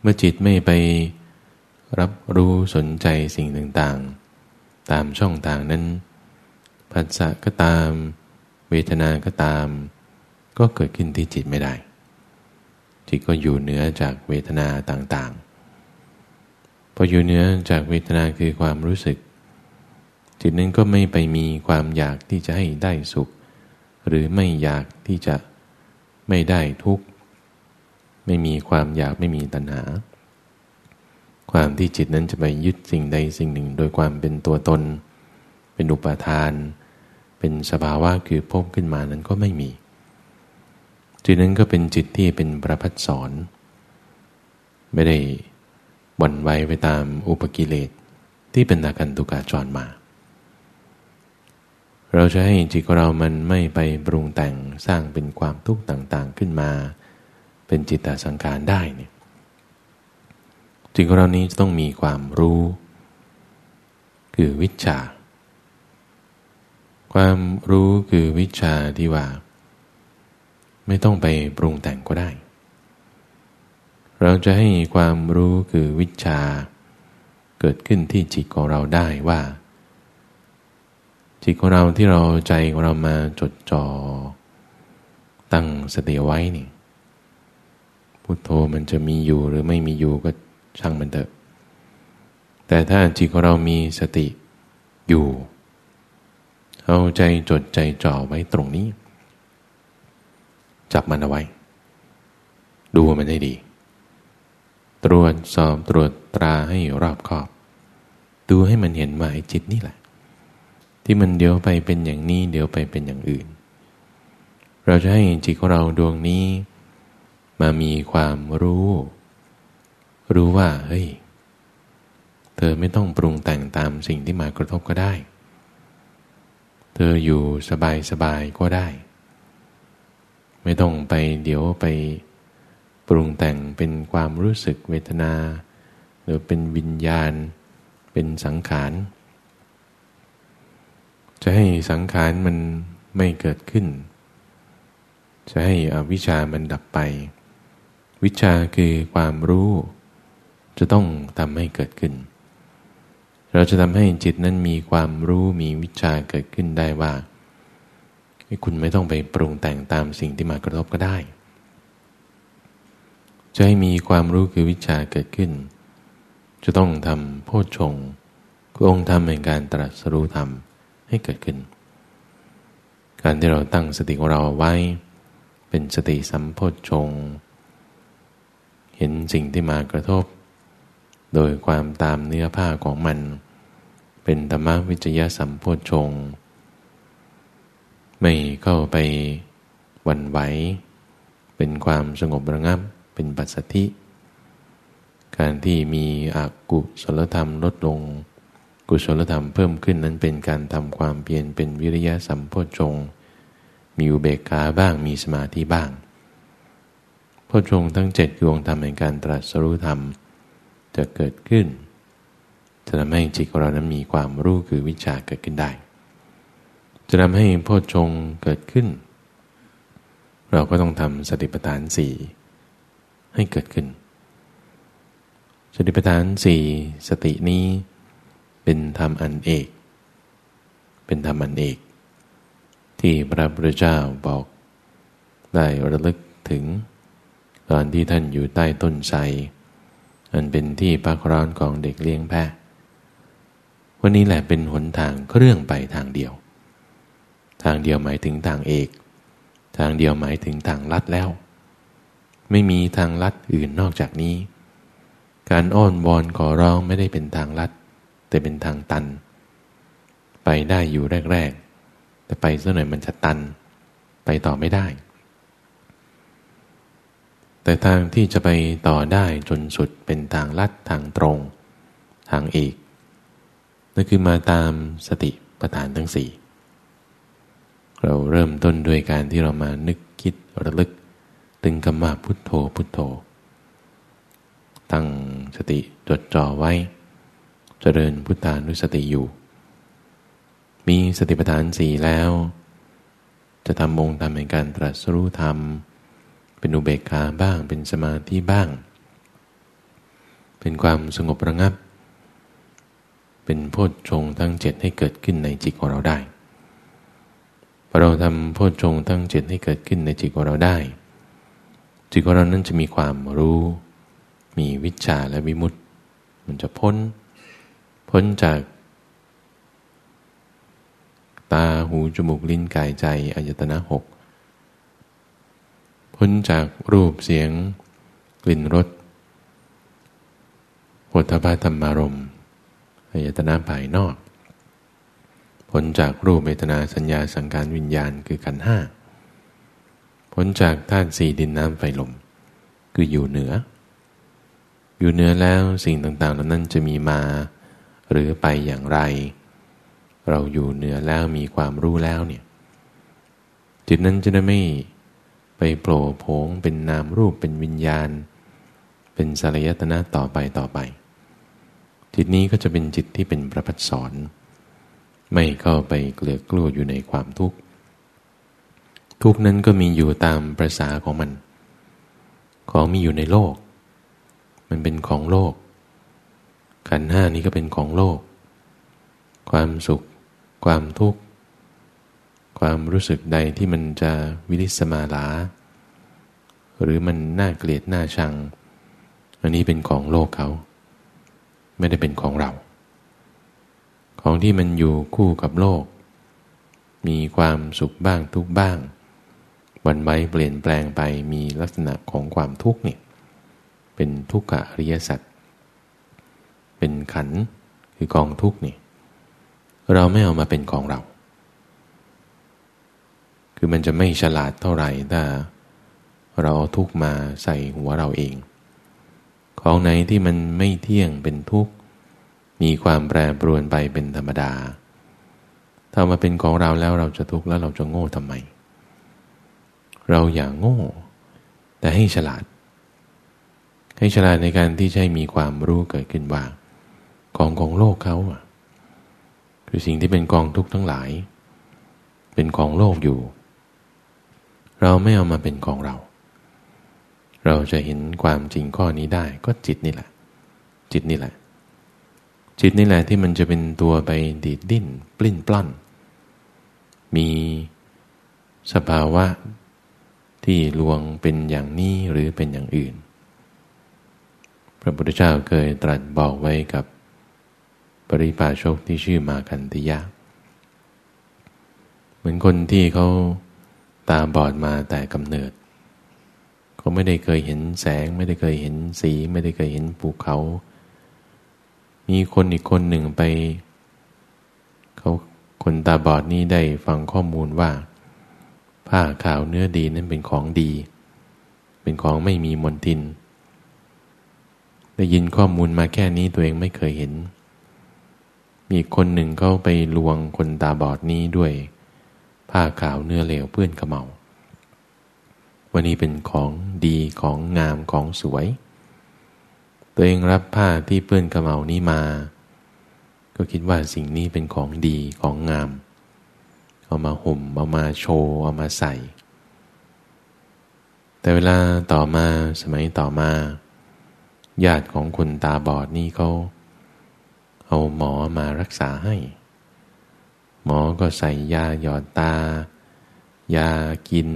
เมื่อจิตไม่ไปรับรู้สนใจสิ่งต่างๆ ตามช่องทางนั้นผัสสะก็ตาม เวทนาก็ตาม ก็เกิดขึ้นที่จิตไม่ได้ จิตก็อยู่เหนือจากเวทนาต่างๆ พออยู่เหนือจากเวทนาคือความรู้สึก จิตนั้นก็ไม่ไปมีความอยากที่จะให้ได้สุข หรือไม่อยากที่จะไม่ได้ทุกข์ ไม่มีความอยากไม่มีตัณหา ความที่จิตนั้นจะไปยึดสิ่งใดสิ่งหนึ่ง โดยความเป็นตัวตน เป็นอุปาทาน เป็นสภาวะคือพบขึ้นมานั้นก็ไม่มี จิตนั้นก็เป็นจิตที่เป็นประพัดสอน ไม่ได้วันไว้ไปตามอุปกิเลสที่เป็นอาการตุกาจรมา เราจะให้จิตของเรามันไม่ไปปรุงแต่งสร้างเป็นความทุกข์ต่างๆขึ้นมา เป็นจิตตสังขารได้เนี่ยจิตของเรานี้จะต้องมีความรู้ คือวิชา ความรู้คือวิชาที่ว่า ไม่ต้องไปปรุงแต่งก็ได้ เราจะให้ความรู้คือวิชา เกิดขึ้นที่จิตของเราได้ว่า จิตของเราที่เราใจของเรามาจดจอ่อตั้งสติไว้นี่ พุทโธมันจะมีอยู่หรือไม่มีอยู่ก็ช่างมันเถอะ แต่ถ้าจิตของเรามีสติอยู่ เอาใจจดใจจ่อไว้ตรงนี้ จับมันเอาไว้ ดูมันให้ดี ตรวจสอบตรวจตราให้รอบคอบ ดูให้มันเห็นว่าไอ้จิตนี่แหละ ที่มันเดี๋ยวไปเป็นอย่างนี้ เดี๋ยวไปเป็นอย่างอื่น เราจะให้จิตของเราดวงนี้ มามีความรู้ รู้ว่าเฮ้ยเธอไม่ต้องปรุงแต่งตามสิ่งที่มากระทบก็ได้ เธออยู่สบายสบายก็ได้ ไม่ต้องไปเดี๋ยวไปปรุงแต่งเป็นความรู้สึกเวทนา หรือเป็นวิญญาณ เป็นสังขาร จะให้สังขารมันไม่เกิดขึ้น จะให้อวิชามันดับไป วิชาคือความรู้ จะต้องทำให้เกิดขึ้น เราจะทำให้จิตนั้นมีความรู้มีวิชาเกิดขึ้นได้ว่า คุณไม่ต้องไปปรุงแต่งตามสิ่งที่มากระทบก็ได้ จะให้มีความรู้คือวิชาเกิดขึ้น จะต้องทำโพชฌงคือองค์ธรรมแห่งการตรัสรู้ธรรมให้เกิดขึ้น การที่เราตั้งสติของเราไว้ เป็นสติสัมโพชฌงค์ เห็นสิ่งที่มากระทบ โดยความตามเนื้อผ้าของมัน เป็นธรรมวิจยะสัมโพชง ไม่เข้าไปวันไหว เป็นความสงบระงับ เป็นปัสสธิ การที่มีอกุศลธรรมลดลง กุศลธรรมเพิ่มขึ้นนั้นเป็นการทำความเปลี่ยนเป็นวิริยะสัมโพชง มีอุเบกขาบ้างมีสมาธิบ้าง พระชงทั้งเจ็ดดวงธรรมในการตรัสรู้ธรรม จะเกิดขึ้น จะทำให้จิตของเรานั้นมีความรู้คือวิชาเกิดขึ้นได้ จะทำให้พ่อชงเกิดขึ้น เราก็ต้องทำสติปัฏฐานสี่ให้เกิดขึ้น สติปัฏฐานสี่สตินี้เป็นธรรมอันเอก เป็นธรรมอันเอก ที่พระพุทธเจ้าบอกได้ระลึกถึง ตอนที่ท่านอยู่ใต้ต้นไทรอันเป็นที่พักร้อนของเด็กเลี้ยงแพะ วันนี้แหละเป็นหนทางเครื่องไปทางเดียว ทางเดียวหมายถึงทางเอก ทางเดียวหมายถึงทางลัดแล้ว ไม่มีทางลัดอื่นนอกจากนี้ การอ้อนวอนขอร้องไม่ได้เป็นทางลัด แต่เป็นทางตัน ไปได้อยู่แรก ๆ แต่ไปสักหน่อยมันจะตัน ไปต่อไม่ได้ แต่ทางที่จะไปต่อได้จนสุดเป็นทางลัดทางตรง ทางเอกนั่นคือมาตามสติปัฏฐานทั้งสี่เราเริ่มต้นด้วยการที่เรามานึกคิดระลึกตึงคำว่าพุทโธพุทโธ ตั้งสติจดจ่อไว้จเจริญพุทธานุสติอยู่ มีสติปัฏฐานสี่แล้ว จะทำองค์ทำในการตรัสรู้ธรรม เป็นอุเบกขาบ้าง เป็นสมาธิบ้าง เป็นความสงบระงับ เป็นโพชฌงทั้งเจ็ดให้เกิดขึ้นในจิตของเราได้พอเราทำโพชฌงทั้งเจ็ดให้เกิดขึ้นในจิตของเราได้ จิตของเรานั้นจะมีความรู้ มีวิชาและวิมุตติมันจะพ้น พ้นจาก ตาหูจมูกลิ้นกายใจอายตนะหก พ้นจากรูปเสียง กลิ่นรสผลทพะธรรมารมอายตนะภายนอก พ้นจากรูปเวทนาสัญญาสังการวิญญาณคือขันห้าพ้นจากธาตุสี่ดินน้ำไฟลม คืออยู่เหนือ อยู่เหนือแล้วสิ่งต่างๆเหล่านั้นจะมีมา หรือไปอย่างไร เราอยู่เหนือแล้วมีความรู้แล้วเนี่ยจิตนั้นจะได้ไม่ ไปโผล่โผงเป็นนามรูปเป็นวิญญาณ เป็นสารยตนะต่อไปต่อไป จิตนี้ก็จะเป็นจิตที่เป็นประพัดสอนไม่เข้าไปเกลือกลัวอยู่ในความทุกข์ ทุกนั้นก็มีอยู่ตามประษาของมัน ของมีอยู่ในโลก มันเป็นของโลก ขันห้านี้ก็เป็นของโลก ความสุข ความทุกข์ ความรู้สึกใดที่มันจะวิริสมาลา หรือมันน่าเกลียดน่าชัง อันนี้เป็นของโลกเขา ไม่ได้เป็นของเรา ของที่มันอยู่คู่กับโลก มีความสุขบ้างทุกบ้างวันไว้เปลี่ยนแปลงไปมีลักษณะของความทุกข์เนี่ยเป็นทุกขอริยสัจเป็นขันคือกองทุกข์นี่เราไม่เอามาเป็นของเรา คือมันจะไม่ฉลาดเท่าไหร่ถ้าเราเอาทุกมาใส่หัวเราเอง ของไหนที่มันไม่เที่ยงเป็นทุกข์ มีความแปรปรวนไปเป็นธรรมดา ถ้ามาเป็นของเราแล้วเราจะทุกข์แล้วเราจะโง่ทำไม เราอย่างโง่ แต่ให้ฉลาด ให้ฉลาดในการที่จะให้มีความรู้เกิดขึ้นว่า ของของโลกเขาคือสิ่งที่เป็นกองทุกข์ทั้งหลาย เป็นของโลกอยู่ เราไม่เอามาเป็นของเรา เราจะเห็นความจริงข้อนี้ได้ก็จิตนี่แหละ จิตนี่แหละ จิตนี่แหละที่มันจะเป็นตัวไปดีดดิ้น ปลิ้นปล้อนมีสภาวะที่ลวงเป็นอย่างนี้หรือเป็นอย่างอื่น พระพุทธเจ้าเคยตรัสบอกไว้กับปริพาชกที่ชื่อมาคันติยะ เหมือนคนที่เขา ตาบอดมาแต่กำเนิดเขาไม่ได้เคยเห็นแสง ไม่ได้เคยเห็นสี ไม่ได้เคยเห็นภูเขา มีคนอีกคนหนึ่งไป เขาคนตาบอดนี้ได้ฟังข้อมูลว่า ผ้าขาวเนื้อดีนั้นเป็นของดี เป็นของไม่มีมลทิน ได้ยินข้อมูลมาแค่นี้ตัวเองไม่เคยเห็น มีคนหนึ่งเขาไปลวงคนตาบอดนี้ด้วย ผ้าขาวเนื้อเหลวเปื้อนขมเมา วันนี้เป็นของดีของงามของสวย ตัวเองรับผ้าที่เปื้อนขมเมานี้มา ก็คิดว่าสิ่งนี้เป็นของดีของงาม เอามาห่มเอามาโชว์เอามาใส่ แต่เวลาต่อมาสมัยต่อมาญาติของคนตาบอดนี่เขาเอาหมอมารักษาให้ มอก็ใส่ยาหยอดตา ยากิน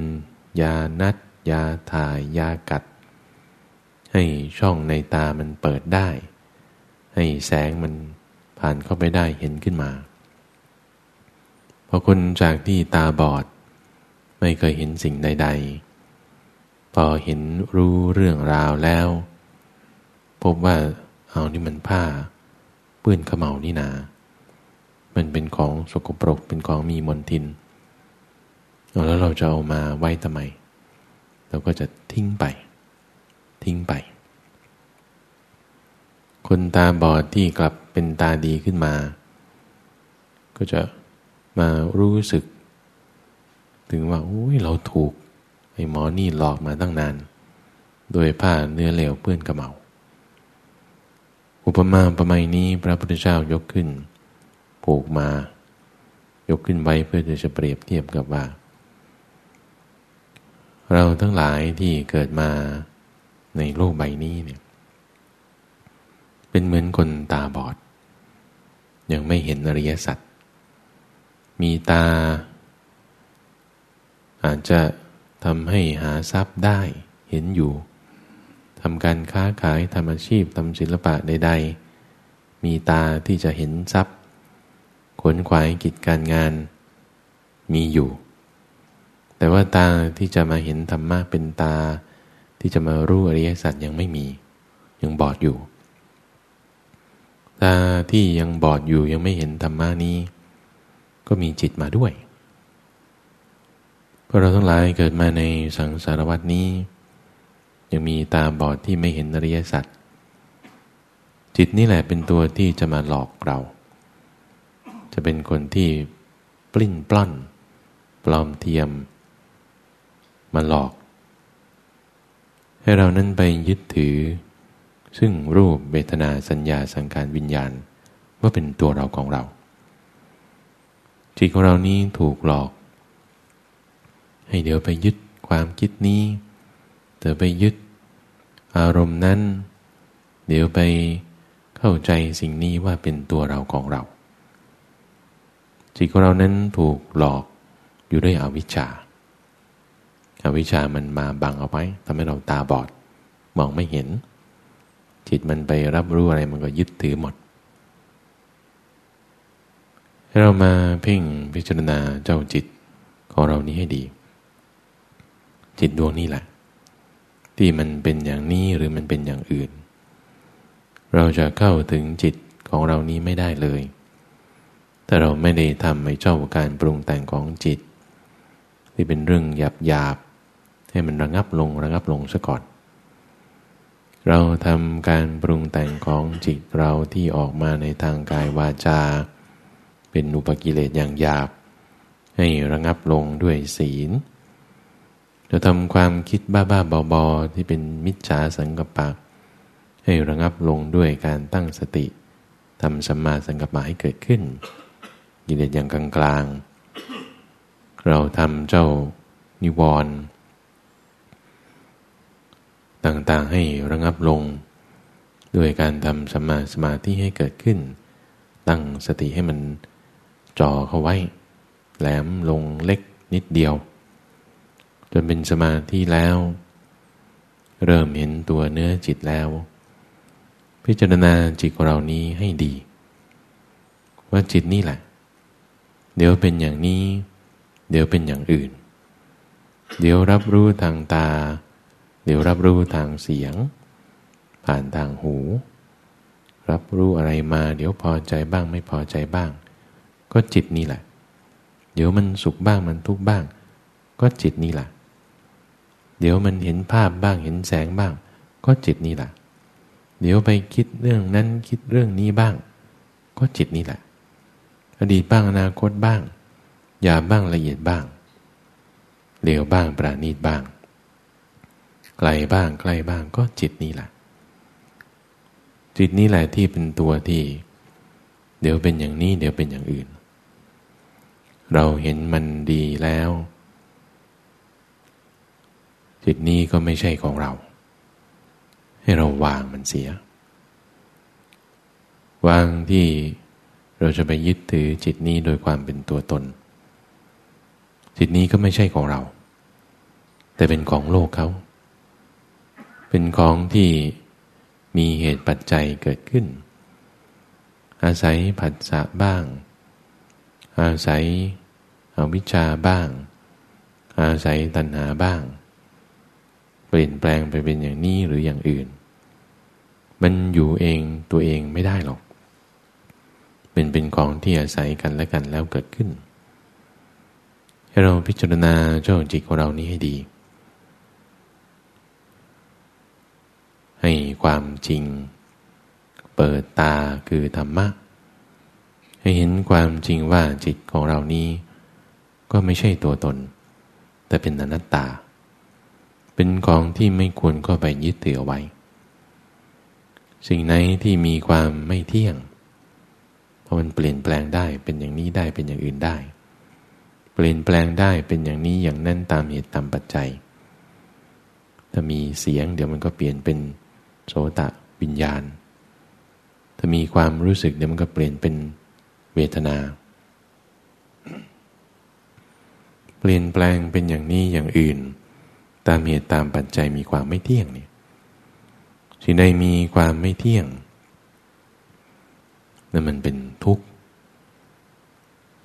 ยานัด ยาถ่าย ยากัด ให้ช่องในตามันเปิดได้ ให้แสงมันผ่านเข้าไปได้เห็นขึ้นมา พอคนจากที่ตาบอด ไม่เคยเห็นสิ่งใด ๆ พอเห็นรู้เรื่องราวแล้ว พบว่าเอานี่มันผ้าเปื้อนขมเมานี่นา มันเป็นของสกปรกเป็นของมีมลทิน แล้วเราจะเอามาไว้ทำไม เราก็จะทิ้งไป ทิ้งไป คนตาบอดที่กลับเป็นตาดีขึ้นมา ก็จะมารู้สึก ถึงว่าโอ้ยเราถูก ไอ้หมอนี่หลอกมาตั้งนาน โดยผ้าเนื้อเหลวเปื้อนกระเมา อุปมาประไมนี้พระพุทธเจ้ายกขึ้น ผูกมา ยกขึ้นไว้เพื่อจะเปรียบเทียบกับว่า เราทั้งหลายที่เกิดมาในโลกใบนี้เนี่ย เป็นเหมือนคนตาบอด ยังไม่เห็นอริยสัจมีตา อาจจะทำให้หาทรัพย์ได้เห็นอยู่ทำการค้าขายทำอาชีพทำศิลปะใด ๆ มีตาที่จะเห็นทรัพย์ ขนขวายกิจการงานมีอยู่ แต่ว่าตาที่จะมาเห็นธรรมะเป็นตา ที่จะมารู้อริยสัจยังไม่มี ยังบอดอยู่ ตาที่ยังบอดอยู่ยังไม่เห็นธรรมะนี้ ก็มีจิตมาด้วยเพราะเราทั้งหลายเกิดมาในสังสารวัตนี้ ยังมีตาบอดที่ไม่เห็นอริยสัจจิตนี่แหละเป็นตัวที่จะมาหลอกเรา จะเป็นคนที่ปลิ้นปล้อน ปลอมเทียม มาหลอก ให้เรานั้นไปยึดถือ ซึ่งรูปเวทนาสัญญาสังการวิญญาณว่าเป็นตัวเราของเรา จิตของเรานี้ถูกหลอก ให้เดี๋ยวไปยึดความคิดนี้เธอไปยึดอารมณ์นั้น เดี๋ยวไปเข้าใจสิ่งนี้ว่าเป็นตัวเราของเรา จิตของเรานั้นถูกหลอกอยู่ด้วยอวิชชาอาวิชชามันมาบังเอาไว้ทำให้เราตาบอดมองไม่เห็น จิตมันไปรับรู้อะไรมันก็ยึดถือหมด ให้เรามาเพ่งพิจารณาเจ้าจิตของเรานี้ให้ดี จิตดวงนี้แหละ ที่มันเป็นอย่างนี้หรือมันเป็นอย่างอื่น เราจะเข้าถึงจิตของเรานี้ไม่ได้เลย ถ้าเราไม่ได้ทำให้เจ้าการปรุงแต่งของจิต ที่เป็นเรื่องหยาบหยาบให้มันระงับลงระงับลงซะก่อน เราทำการปรุงแต่งของจิตเราที่ออกมาในทางกายวาจา เป็นอุปกิเลสอย่างหยาบ ให้ระงับลงด้วยศีลเราทำความคิดบ้าๆบอๆที่เป็นมิจฉาสังกปะ ให้ระงับลงด้วยการตั้งสติทำสัมมาสังกปะให้เกิดขึ้น กิเลสอย่างกลางๆเราทำเจ้านิวรณ์ต่างๆให้ระงับลง ด้วยการทำสมาสมาธิให้เกิดขึ้น ตั้งสติให้มันจ่อเข้าไว้ แหลมลงเล็กนิดเดียว จนเป็นสมาธิแล้ว เริ่มเห็นตัวเนื้อจิตแล้ว พิจารณาจิตของเรานี้ให้ดี ว่าจิตนี่แหละ เดี๋ยวเป็นอย่างนี้ เดี๋ยวเป็นอย่างอื่น เดี๋ยวรับรู้ทางตา เดี๋ยวรับรู้ทางเสียง ผ่านทางหู รับรู้อะไรมา เดี๋ยวพอใจบ้างไม่พอใจบ้าง ก็จิตนี่แหละ เดี๋ยวมันสุขบ้างมันทุกข์บ้าง ก็จิตนี่แหละ เดี๋ยวมันเห็นภาพบ้างเห็นแสงบ้าง ก็จิตนี่แหละ เดี๋ยวไปคิดเรื่องนั้นคิดเรื่องนี้บ้าง ก็จิตนี่แหละ อดีตบ้างอนาคตบ้างหยาบบ้างละเอียดบ้างเลวบ้างปราณีตบ้าง ไกลบ้างใกล้บ้างก็จิตนี่แหละจิตนี่แหละที่เป็นตัวที่ เดี๋ยวเป็นอย่างนี้ เดี๋ยวเป็นอย่างอื่น เราเห็นมันดีแล้ว จิตนี้ก็ไม่ใช่ของเรา ให้เราวางมันเสีย วางที่ เราจะไปยึดถือจิตนี้โดยความเป็นตัวตน จิตนี้ก็ไม่ใช่ของเรา แต่เป็นของโลกเขา เป็นของที่มีเหตุปัจจัยเกิดขึ้น อาศัยผัสสะบ้าง อาศัยอวิชชาบ้าง อาศัยตัณหาบ้าง เปลี่ยนแปลงไปเป็นอย่างนี้หรืออย่างอื่น มันอยู่เองตัวเองไม่ได้หรอก เป็นเป็นของที่อาศัยกันและกันแล้วเกิดขึ้น ให้เราพิจารณาเจ้าจิตของเรานี้ให้ดี ให้ความจริง เปิดตาคือธรรมะ ให้เห็นความจริงว่าจิตของเรานี้ ก็ไม่ใช่ตัวตน แต่เป็นอนัตตา เป็นของที่ไม่ควรเข้าไปยึดถือเอาไว้ สิ่งไหนที่มีความไม่เที่ยง ราะมันเปลี่ยนแปลงได้เป็นอย่างนี้ได้เป็นอย่างอื่นได้ เปลี่ยนแปลงได้เป็นอย่างนี้อย่างนั้นตามเหตุตามปัจจัย ถ้ามีเสียงเดี๋ยวมันก็เปลี่ยนเป็นโสตะวิญญาณ ถ้ามีความรู้สึกเดี๋ยวมันก็เปลี่ยนเป็นเวทนา เปลี่ยนแปลงเป็นอย่างนี้อย่างอื่น ตามเหตุตามปัจจัยมีความไม่เที่ยงเนี่ยสิ่งใดมีความไม่เที่ยงนั่นมันเป็น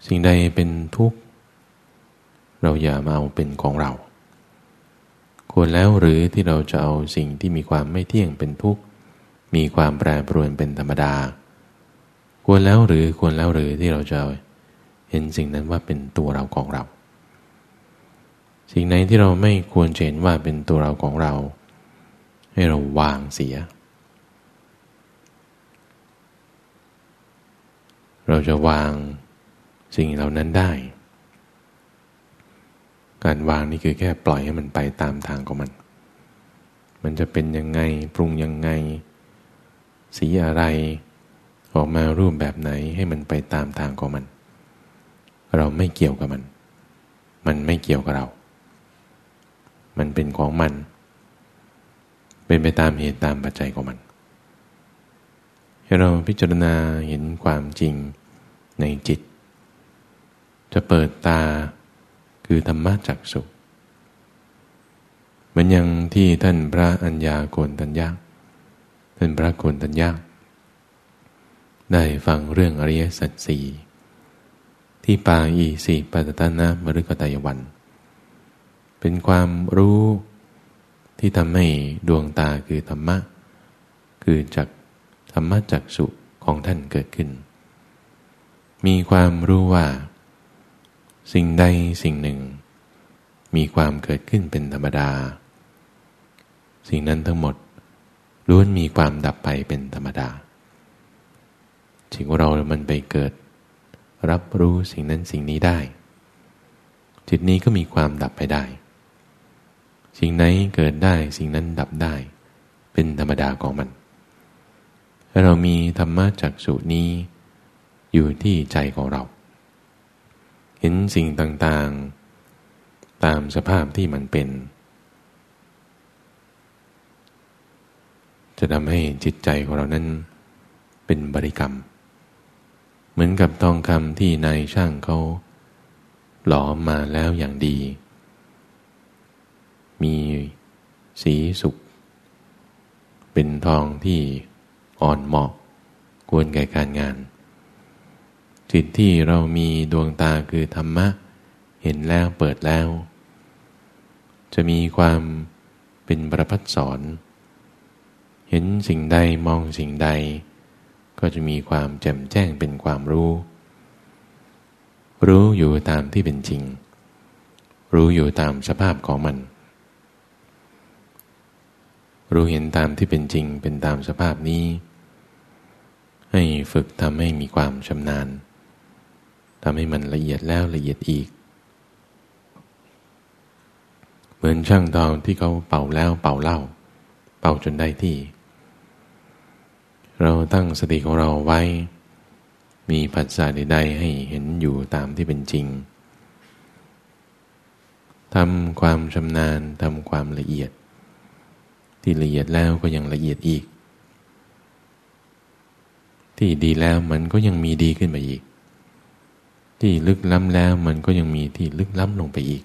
สิ่งใดเป็นทุกข์ เราอย่ามาเอาเป็นของเรา ควรแล้วหรือที่เราจะเอาสิ่งที่มีความไม่เที่ยงเป็นทุกข์ มีความแปรปรวนเป็นธรรมดา ควรแล้วหรือควรแล้วหรือที่เราจะเห็นสิ่งนั้นว่าเป็นตัวเราของเรา สิ่งไหนที่เราไม่ควรเห็นว่าเป็นตัวเราของเรา ให้เราวางเสียเราจะวาง สิ่งเหล่านั้นได้ การวางนี่คือแค่ปล่อยให้มันไปตามทางของมัน มันจะเป็นยังไงปรุงยังไง สีอะไร ออกมารูปแบบไหนให้มันไปตามทางของมัน เราไม่เกี่ยวกับมัน มันไม่เกี่ยวกับเรา มันเป็นของมัน เป็นไปตามเหตุตามปัจจัยของมันให้เราพิจารณาเห็นความจริงในจิต จะเปิดตาคือธรรมะจักสุเหมือนอย่างที่ท่านพระอัญญาโกนตัญญาท่านพระโกนตัญญาได้ฟังเรื่องอริยสัจสี่ที่ปาอีสีปัตตานามฤกตายวัน เป็นความรู้ที่ทำให้ดวงตาคือธรรมะ คือจักธรรมะจักสุของท่านเกิดขึ้น มีความรู้ว่า สิ่งใดสิ่งหนึ่ง มีความเกิดขึ้นเป็นธรรมดา สิ่งนั้นทั้งหมดล้วนมีความดับไปเป็นธรรมดาสิ่งของเรา มันไปเกิด รับรู้สิ่งนั้นสิ่งนี้ได้ จิตนี้ก็มีความดับไปได้ สิ่งไหนเกิดได้สิ่งนั้นดับได้ เป็นธรรมดาของมันถ้าเรามีธรรมะจักสุนี้ อยู่ที่ใจของเรา เห็นสิ่งต่างๆ ตามสภาพที่มันเป็น จะทำให้จิตใจของเรานั้นเป็นบริกรรม เหมือนกับทองคำที่นายช่างเขาหลอมมาแล้วอย่างดี มีสีสุกเป็นทองที่อ่อนเหมาะควรแก่การงาน จิตที่เรามีดวงตาคือธรรมะ เห็นแล้วเปิดแล้ว จะมีความเป็นประพัดสอน เห็นสิ่งใดมองสิ่งใด ก็จะมีความแจ่มแจ้งเป็นความรู้ รู้อยู่ตามที่เป็นจริง รู้อยู่ตามสภาพของมัน รู้เห็นตามที่เป็นจริงเป็นตามสภาพนี้ ให้ฝึกทำให้มีความชำนาญ ทำให้มันละเอียดแล้วละเอียดอีก เหมือนช่างทองที่เขาเป่าแล้วเป่าเล่า เป่าจนได้ที่ เราตั้งสติของเราไว้ มีปัจจัยใดๆให้เห็นอยู่ตามที่เป็นจริงทำความชำนาญทำความละเอียด ที่ละเอียดแล้วก็ยังละเอียดอีก ที่ดีแล้วมันก็ยังมีดีขึ้นไปอีก ที่ลึกล้ำแล้วมันก็ยังมีที่ลึกล้ำลงไปอีก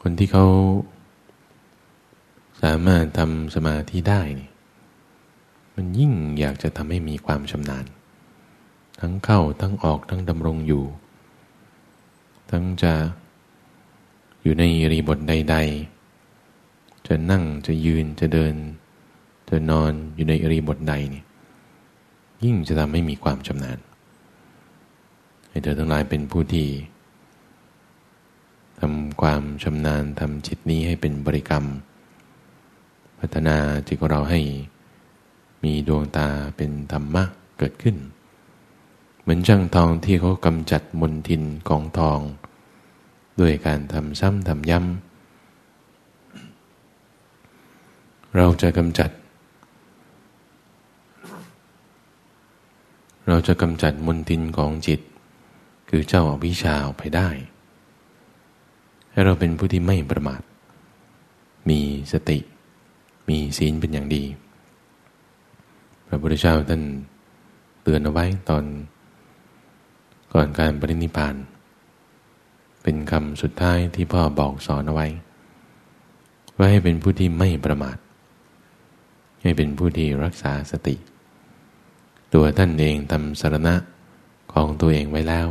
คนที่เขาสามารถทำสมาธิได้นี่มันยิ่งอยากจะทำให้มีความชำนาญ ทั้งเข้าทั้งออกทั้งดำรงอยู่ ทั้งจะอยู่ในรีบทใด ๆ จะนั่งจะยืนจะเดิน จะนอนอยู่ในอรีบทใดนี่ยิ่งจะทำให้มีความชำนาญ ให้เธอทั้งหลายเป็นผู้ที่ทำความชำนาญทำจิตนี้ให้เป็นบริกรรม พัฒนาจิตของเราให้มีดวงตาเป็นธรรมะเกิดขึ้น เหมือนช่างทองที่เขากำจัดมนทินของทอง ด้วยการทำซ้ำทำย้ำเราจะกำจัด เราจะกำจัดมนทินของจิต คือเจ้าอวิชชาออกไปได้ ให้เราเป็นผู้ที่ไม่ประมาท มีสติ มีศีลเป็นอย่างดี พระพุทธเจ้าท่านเตือนเอาไว้ตอนก่อนการปรินิพาน เป็นคำสุดท้ายที่พ่อบอกสอนเอาไว้ ว่าให้เป็นผู้ที่ไม่ประมาท ให้เป็นผู้ที่รักษาสติ ตัวท่านเองทำสารณะของตัวเองไว้แล้ว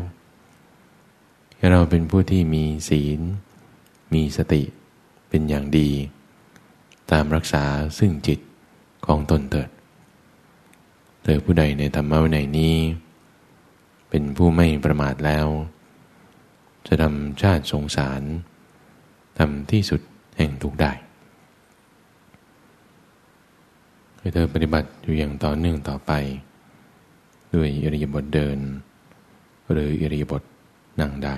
ให้เราเป็นผู้ที่มีศีล มีสติเป็นอย่างดี ตามรักษาซึ่งจิตของตนเถิด เธอผู้ใดในธรรมะวินัยนี้ เป็นผู้ไม่ประมาทแล้ว จะทำชาติสงสารทำที่สุดแห่งทุกได้ให้เธอปฏิบัติอยู่อย่างต่อเนื่องต่อไป ด้วยอิริยาบถเดิน หรืออิริยาบถนั่งได้